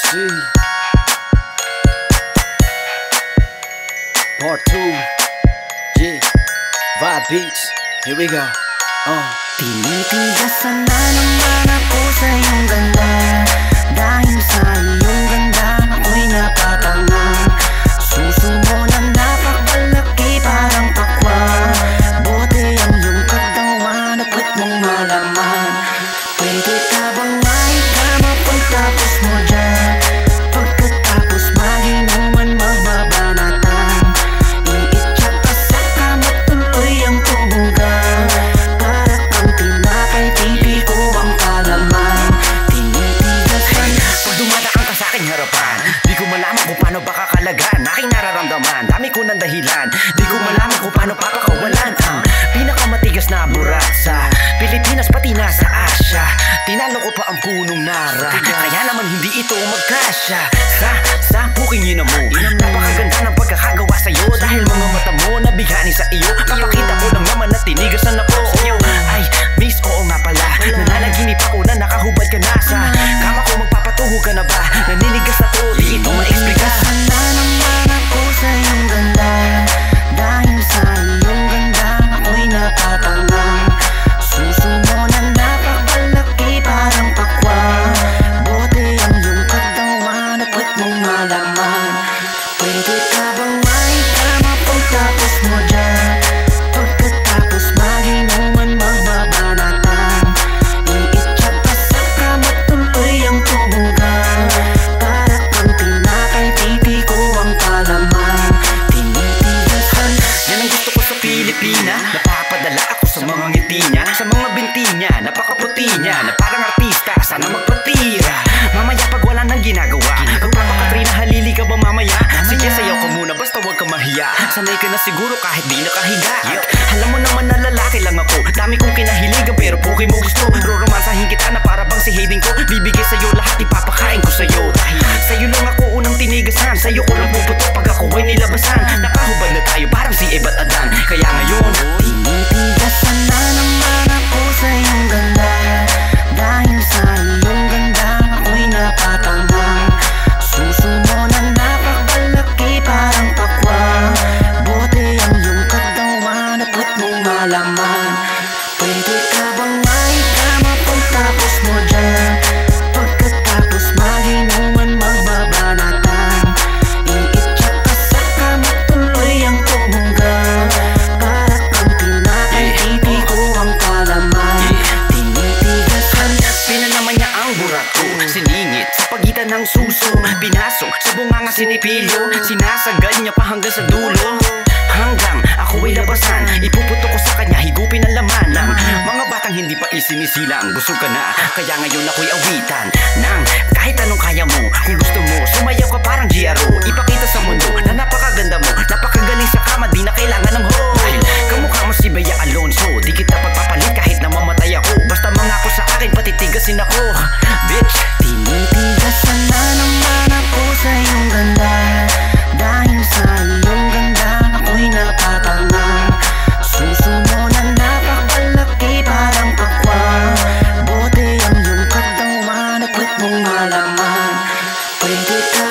MC Part 2 Yeah Vibe Beats. Here we go. Uh. Sa iyong ganda Dahil sa iyong Di ko malaman kung paano ba kakalagan Aking nararamdaman, dami ko ng dahilan. Di ko malaman kung paano papakawalan Ang pinakamatigas na burat sa Pilipinas pati na sa Asya. Tinalo ko pa ang punong nara. Kaya naman hindi ito magkasya. Sa, sa puking ina mo Napakaganda ng pagkakagawa malaman Pwede ka bang maikama pagtapos mo dyan? Pagkatapos maginuman magbabanatan. Iitsak ka sa kama tuloy ang tumugan Para kang tinapay pipi ko ang kalaman. Tinitigasan Yan ang gusto ko sa Pilipina. Napapadala ako sa mga ngiti niya Sanay ka na siguro kahit di nakahiga. At alam mo naman na lalaki lang ako. Dami kong kinahiligan pero puki mo gusto. Roromansahin kita na para bang si Hayden ko Bibigay sa'yo lahat, ipapakain ko sa'yo. Dahil sa'yo lang ako unang tinigasan Sa'yo ko lang ng suso. Pinaso sa bunganga sinipilyo Sinasagal niya pa hanggang sa dulo. Hanggang ako ay labasan. Ipuputo ko sa kanya higupin ang laman Ng mga batang hindi pa isinisilang. Busog ka na kaya ngayon ako'y awitan. Nang kahit anong kaya mo Kung gusto mo sumayaw ka parang GRO Ipakita sa mundo na napakaganda mo. Napakagaling sa kama di na kailangan ng ho. Dahil kamukha mo si Bea Alonso Di kita pagpapalit kahit na mamatay ako. Basta mangako sa akin patitigasin ako. When did I